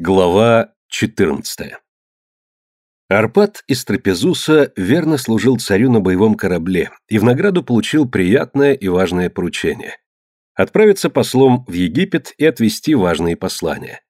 Глава 14 Арпад из Трапезуса верно служил царю на боевом корабле и в награду получил приятное и важное поручение – отправиться послом в Египет и отвезти важные послания.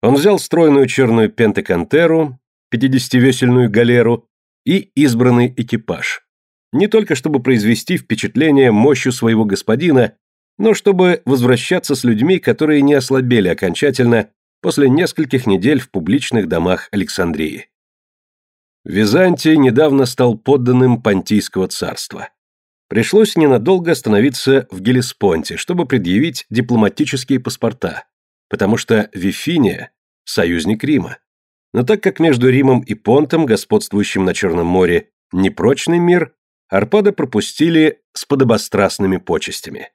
Он взял стройную черную пентекантеру, 50-весельную галеру и избранный экипаж. Не только чтобы произвести впечатление мощью своего господина, но чтобы возвращаться с людьми, которые не ослабели окончательно после нескольких недель в публичных домах Александрии. Византий недавно стал подданным Понтийского царства. Пришлось ненадолго остановиться в Гелеспонте, чтобы предъявить дипломатические паспорта, потому что Вифиния – союзник Рима. Но так как между Римом и Понтом, господствующим на Черном море, непрочный мир, Арпада пропустили с подобострастными почестями.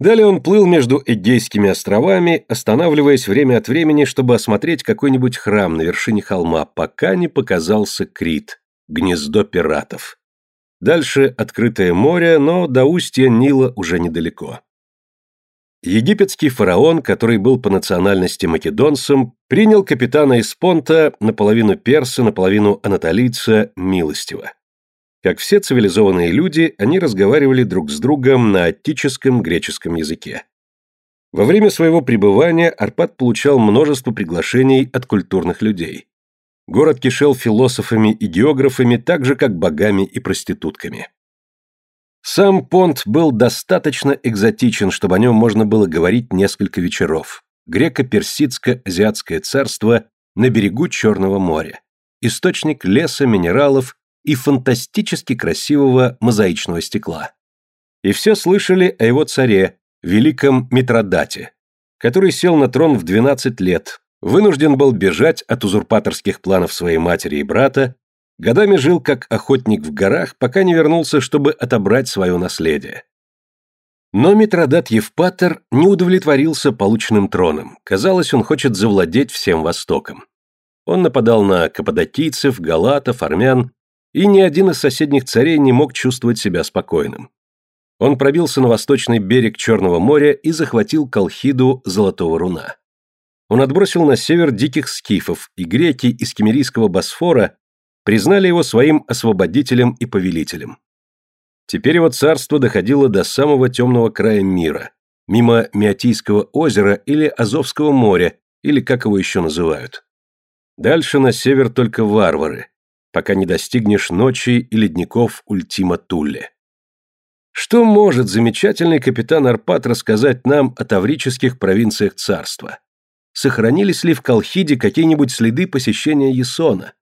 Далее он плыл между Эгейскими островами, останавливаясь время от времени, чтобы осмотреть какой-нибудь храм на вершине холма, пока не показался Крит, гнездо пиратов. Дальше открытое море, но до устья Нила уже недалеко. Египетский фараон, который был по национальности македонцем, принял капитана из Понта, наполовину перса, наполовину анатолийца, милостиво. Как все цивилизованные люди, они разговаривали друг с другом на аттическом греческом языке. Во время своего пребывания Арпад получал множество приглашений от культурных людей. Город кишел философами и географами, так же как богами и проститутками. Сам Понт был достаточно экзотичен, чтобы о нем можно было говорить несколько вечеров. Греко-персидско-азиатское царство на берегу Черного моря. Источник леса, минералов и фантастически красивого мозаичного стекла. И все слышали о его царе, великом Митродате, который сел на трон в 12 лет, вынужден был бежать от узурпаторских планов своей матери и брата, годами жил как охотник в горах, пока не вернулся, чтобы отобрать свое наследие. Но Митродат Евпатор не удовлетворился полученным троном. Казалось, он хочет завладеть всем Востоком. Он нападал на каппадокийцев, галатов, армян и ни один из соседних царей не мог чувствовать себя спокойным. Он пробился на восточный берег Черного моря и захватил Колхиду Золотого Руна. Он отбросил на север диких скифов, и греки из Кемерийского Босфора признали его своим освободителем и повелителем. Теперь его царство доходило до самого темного края мира, мимо Миотийского озера или Азовского моря, или как его еще называют. Дальше на север только варвары, пока не достигнешь ночи и ледников Ультима Тулле. Что может замечательный капитан Арпат рассказать нам о таврических провинциях царства? Сохранились ли в Колхиде какие-нибудь следы посещения Есона?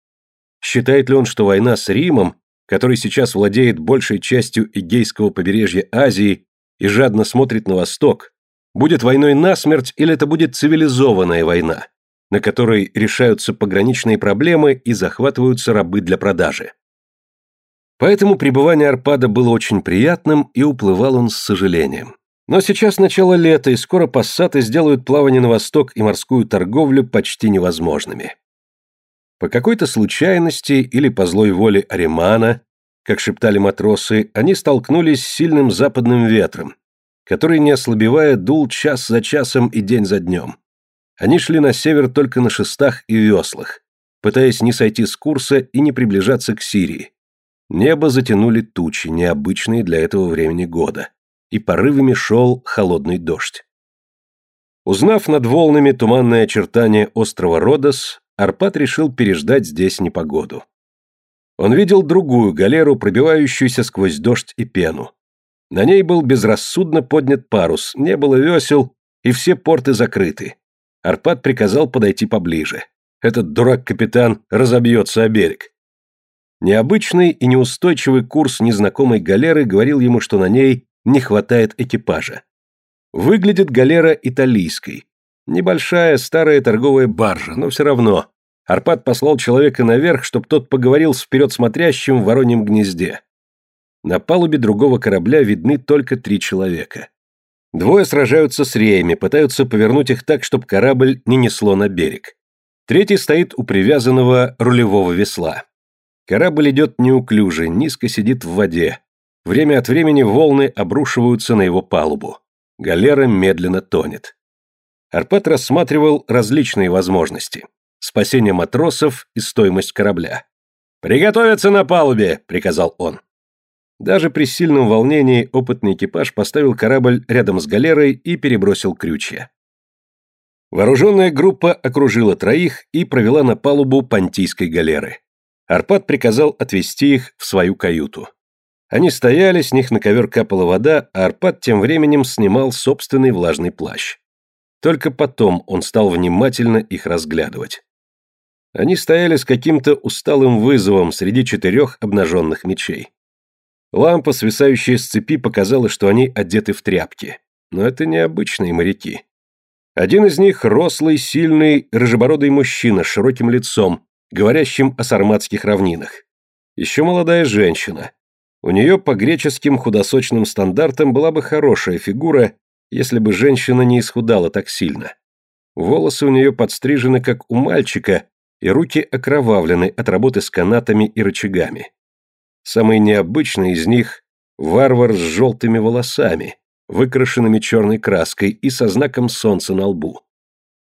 Считает ли он, что война с Римом, который сейчас владеет большей частью Эгейского побережья Азии и жадно смотрит на восток, будет войной насмерть или это будет цивилизованная война? На которой решаются пограничные проблемы и захватываются рабы для продажи. Поэтому пребывание Арпада было очень приятным, и уплывал он с сожалением. Но сейчас начало лета, и скоро пассаты сделают плавание на восток и морскую торговлю почти невозможными. По какой-то случайности или по злой воле Аримана, как шептали матросы, они столкнулись с сильным западным ветром, который, не ослабевая, дул час за часом и день за днем. Они шли на север только на шестах и веслах, пытаясь не сойти с курса и не приближаться к Сирии. Небо затянули тучи, необычные для этого времени года, и порывами шел холодный дождь. Узнав над волнами туманное очертание острова Родос, Арпат решил переждать здесь непогоду. Он видел другую галеру, пробивающуюся сквозь дождь и пену. На ней был безрассудно поднят парус, не было весел, и все порты закрыты. Арпад приказал подойти поближе. Этот дурак-капитан разобьется о берег. Необычный и неустойчивый курс незнакомой галеры говорил ему, что на ней не хватает экипажа. Выглядит галера италийской. Небольшая старая торговая баржа, но все равно. Арпад послал человека наверх, чтобы тот поговорил с вперед смотрящим в вороньем гнезде. На палубе другого корабля видны только три человека. Двое сражаются с реями, пытаются повернуть их так, чтобы корабль не несло на берег. Третий стоит у привязанного рулевого весла. Корабль идет неуклюже, низко сидит в воде. Время от времени волны обрушиваются на его палубу. Галера медленно тонет. Арпад рассматривал различные возможности. Спасение матросов и стоимость корабля. «Приготовиться на палубе!» — приказал он. Даже при сильном волнении опытный экипаж поставил корабль рядом с галерой и перебросил крючья. Вооруженная группа окружила троих и провела на палубу понтийской галеры. Арпад приказал отвезти их в свою каюту. Они стояли, с них на ковер капала вода, а Арпад тем временем снимал собственный влажный плащ. Только потом он стал внимательно их разглядывать. Они стояли с каким-то усталым вызовом среди четырех обнаженных мечей. Лампа, свисающая с цепи, показала, что они одеты в тряпки. Но это не обычные моряки. Один из них – рослый, сильный, рыжебородый мужчина с широким лицом, говорящим о сарматских равнинах. Еще молодая женщина. У нее по греческим худосочным стандартам была бы хорошая фигура, если бы женщина не исхудала так сильно. Волосы у нее подстрижены, как у мальчика, и руки окровавлены от работы с канатами и рычагами. Самый необычный из них – варвар с желтыми волосами, выкрашенными черной краской и со знаком солнца на лбу.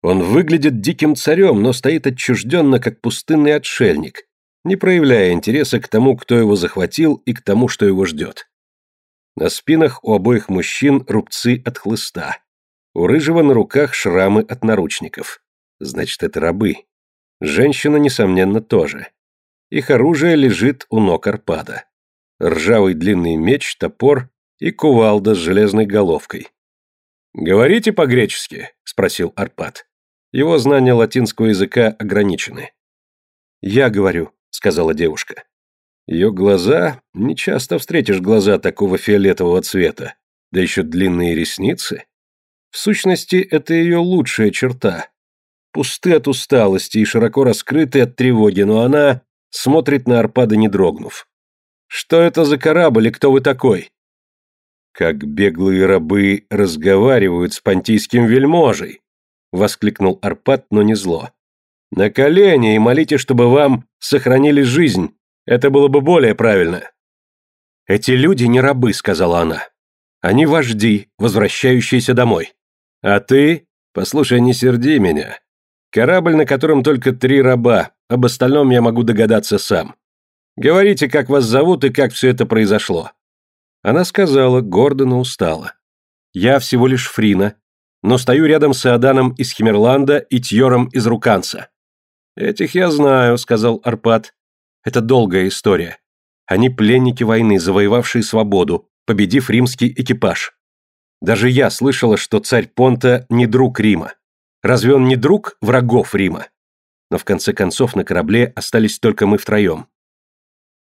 Он выглядит диким царем, но стоит отчужденно, как пустынный отшельник, не проявляя интереса к тому, кто его захватил и к тому, что его ждет. На спинах у обоих мужчин рубцы от хлыста. У рыжего на руках шрамы от наручников. Значит, это рабы. Женщина, несомненно, тоже. Их оружие лежит у ног Арпада. Ржавый длинный меч, топор и кувалда с железной головкой. «Говорите по-гречески?» – спросил Арпад. Его знания латинского языка ограничены. «Я говорю», – сказала девушка. Ее глаза... Нечасто встретишь глаза такого фиолетового цвета. Да еще длинные ресницы. В сущности, это ее лучшая черта. Пусты от усталости и широко раскрыты от тревоги, но она смотрит на Арпада, не дрогнув. «Что это за корабль и кто вы такой?» «Как беглые рабы разговаривают с понтийским вельможей!» — воскликнул Арпад, но не зло. «На колени и молите, чтобы вам сохранили жизнь. Это было бы более правильно». «Эти люди не рабы», — сказала она. «Они вожди, возвращающиеся домой. А ты? Послушай, не серди меня. Корабль, на котором только три раба, об остальном я могу догадаться сам. Говорите, как вас зовут и как все это произошло». Она сказала, гордо, но устала. «Я всего лишь Фрина, но стою рядом с Иоданом из Химерланда и Тьором из Руканца». «Этих я знаю», — сказал Арпад. «Это долгая история. Они пленники войны, завоевавшие свободу, победив римский экипаж. Даже я слышала, что царь Понта не друг Рима. Разве он не друг врагов Рима? Но в конце концов на корабле остались только мы втроем.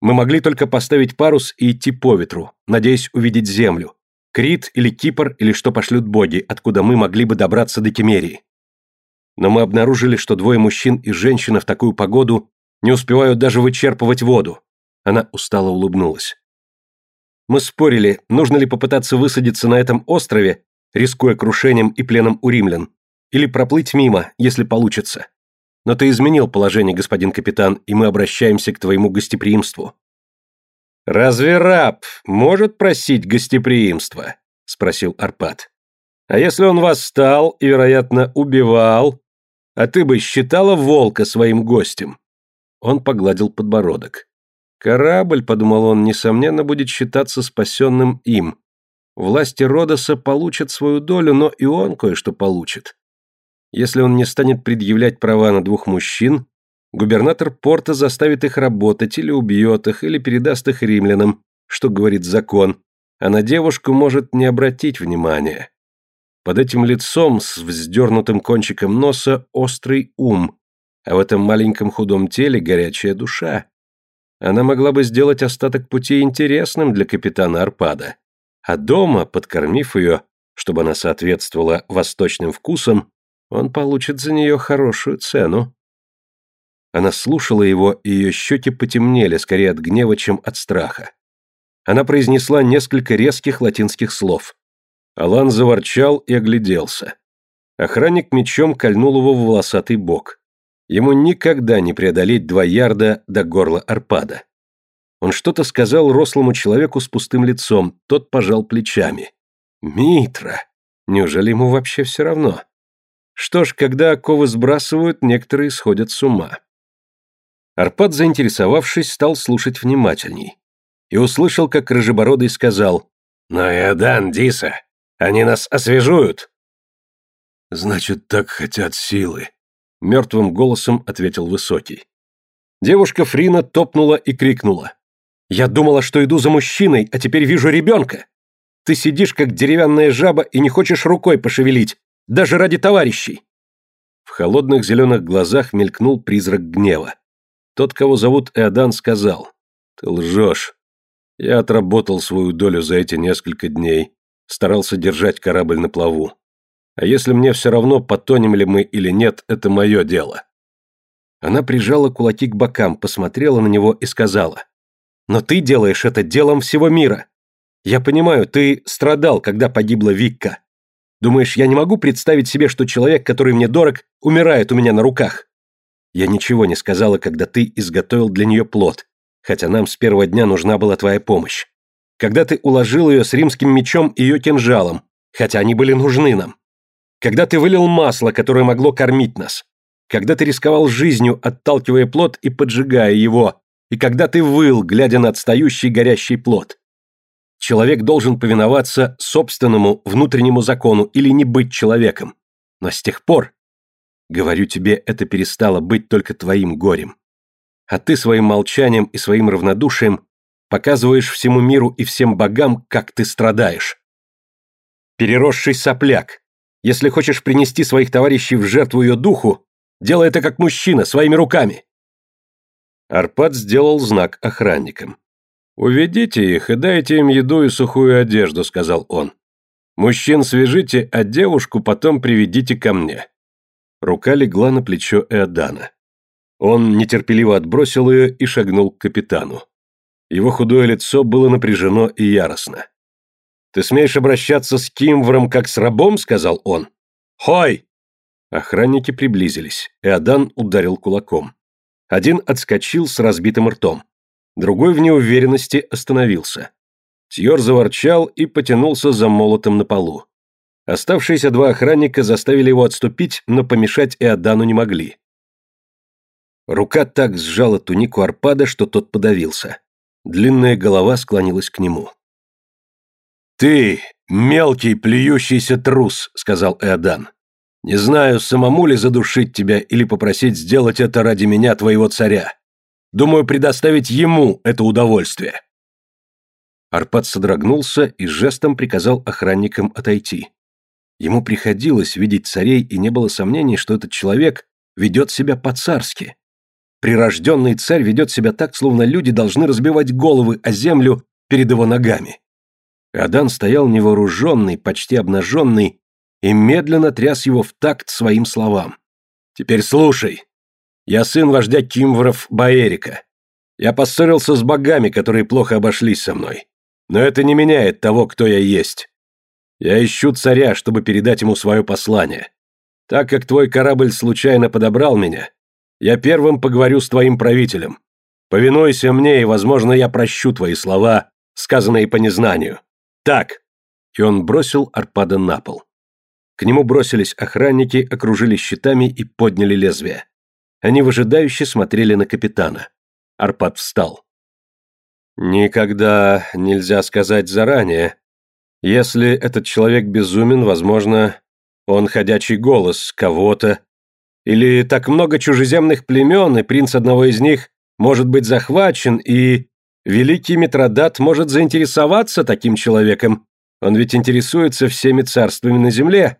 Мы могли только поставить парус и идти по ветру, надеясь увидеть землю. Крит или Кипр или что пошлют боги, откуда мы могли бы добраться до Кемерии. Но мы обнаружили, что двое мужчин и женщина в такую погоду не успевают даже вычерпывать воду. Она устало улыбнулась. Мы спорили, нужно ли попытаться высадиться на этом острове, рискуя крушением и пленом у римлян, или проплыть мимо, если получится. Но ты изменил положение, господин капитан, и мы обращаемся к твоему гостеприимству». «Разве раб может просить гостеприимства?» – спросил Арпад. «А если он восстал и, вероятно, убивал, а ты бы считала волка своим гостем?» Он погладил подбородок. «Корабль, — подумал он, — несомненно будет считаться спасенным им. Власти Родоса получат свою долю, но и он кое-что получит. Если он не станет предъявлять права на двух мужчин, губернатор порта заставит их работать или убьет их, или передаст их римлянам, что говорит закон, а на девушку может не обратить внимания. Под этим лицом с вздернутым кончиком носа острый ум, а в этом маленьком худом теле горячая душа. Она могла бы сделать остаток пути интересным для капитана Арпада. А дома, подкормив ее, чтобы она соответствовала восточным вкусам, он получит за нее хорошую цену. Она слушала его, и ее щеки потемнели, скорее от гнева, чем от страха. Она произнесла несколько резких латинских слов. Алан заворчал и огляделся. Охранник мечом кольнул его в волосатый бок. Ему никогда не преодолеть два ярда до горла Арпада. Он что-то сказал рослому человеку с пустым лицом, тот пожал плечами. «Митра! Неужели ему вообще все равно?» Что ж, когда оковы сбрасывают, некоторые сходят с ума. Арпад, заинтересовавшись, стал слушать внимательней. И услышал, как Рыжебородый сказал «Но Иодан, Диса, они нас освежуют!» «Значит, так хотят силы», — мертвым голосом ответил Высокий. Девушка Фрина топнула и крикнула. «Я думала, что иду за мужчиной, а теперь вижу ребенка! Ты сидишь, как деревянная жаба, и не хочешь рукой пошевелить, даже ради товарищей!» В холодных зеленых глазах мелькнул призрак гнева. Тот, кого зовут Эодан, сказал, «Ты лжешь. Я отработал свою долю за эти несколько дней, старался держать корабль на плаву. А если мне все равно, потонем ли мы или нет, это мое дело». Она прижала кулаки к бокам, посмотрела на него и сказала, «Но ты делаешь это делом всего мира. Я понимаю, ты страдал, когда погибла Викка. Думаешь, я не могу представить себе, что человек, который мне дорог, умирает у меня на руках? Я ничего не сказала, когда ты изготовил для нее плод, хотя нам с первого дня нужна была твоя помощь. Когда ты уложил ее с римским мечом и ее кинжалом, хотя они были нужны нам. Когда ты вылил масло, которое могло кормить нас. Когда ты рисковал жизнью, отталкивая плод и поджигая его. И когда ты выл, глядя на отстающий горящий плод. Человек должен повиноваться собственному внутреннему закону или не быть человеком. Но с тех пор, Говорю тебе, это перестало быть только твоим горем. А ты своим молчанием и своим равнодушием показываешь всему миру и всем богам, как ты страдаешь. Переросший сопляк. Если хочешь принести своих товарищей в жертву ее духу, делай это как мужчина, своими руками. Арпад сделал знак охранникам. «Уведите их и дайте им еду и сухую одежду», — сказал он. «Мужчин свяжите, а девушку потом приведите ко мне. Рука легла на плечо Эодана. Он нетерпеливо отбросил ее и шагнул к капитану. Его худое лицо было напряжено и яростно. «Ты смеешь обращаться с Кимвром как с рабом?» — сказал он. «Хой!» Охранники приблизились. Эодан ударил кулаком. Один отскочил с разбитым ртом. Другой в неуверенности остановился. Тьор заворчал и потянулся за молотом на полу. Оставшиеся два охранника заставили его отступить, но помешать Эодану не могли. Рука так сжала тунику Арпада, что тот подавился. Длинная голова склонилась к нему. «Ты, мелкий плюющийся трус», — сказал Эодан. «Не знаю, самому ли задушить тебя или попросить сделать это ради меня, твоего царя. Думаю, предоставить ему это удовольствие». Арпад содрогнулся и жестом приказал охранникам отойти. Ему приходилось видеть царей, и не было сомнений, что этот человек ведет себя по-царски. Прирожденный царь ведет себя так, словно люди должны разбивать головы о землю перед его ногами. Адан стоял невооруженный, почти обнаженный, и медленно тряс его в такт своим словам. «Теперь слушай. Я сын вождя Кимвров Баэрика. Я поссорился с богами, которые плохо обошлись со мной. Но это не меняет того, кто я есть. Я ищу царя, чтобы передать ему свое послание. Так как твой корабль случайно подобрал меня, я первым поговорю с твоим правителем. Повинуйся мне, и, возможно, я прощу твои слова, сказанные по незнанию. Так!» И он бросил Арпада на пол. К нему бросились охранники, окружили щитами и подняли лезвие. Они выжидающе смотрели на капитана. Арпад встал. «Никогда нельзя сказать заранее, если этот человек безумен, возможно, он ходячий голос кого-то. Или так много чужеземных племен, и принц одного из них может быть захвачен, и великий Митродат может заинтересоваться таким человеком. Он ведь интересуется всеми царствами на земле.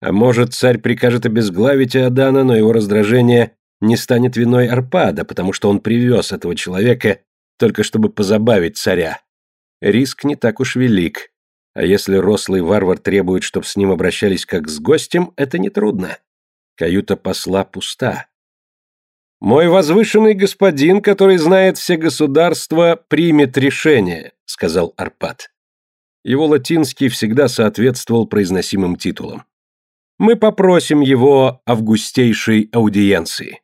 А может, царь прикажет обезглавить Иодана, но его раздражение не станет виной Арпада, потому что он привез этого человека только чтобы позабавить царя. Риск не так уж велик. А если рослый варвар требует, чтобы с ним обращались как с гостем, это нетрудно. Каюта посла пуста. «Мой возвышенный господин, который знает все государства, примет решение», — сказал Арпад. Его латинский всегда соответствовал произносимым титулам. «Мы попросим его августейшей аудиенции».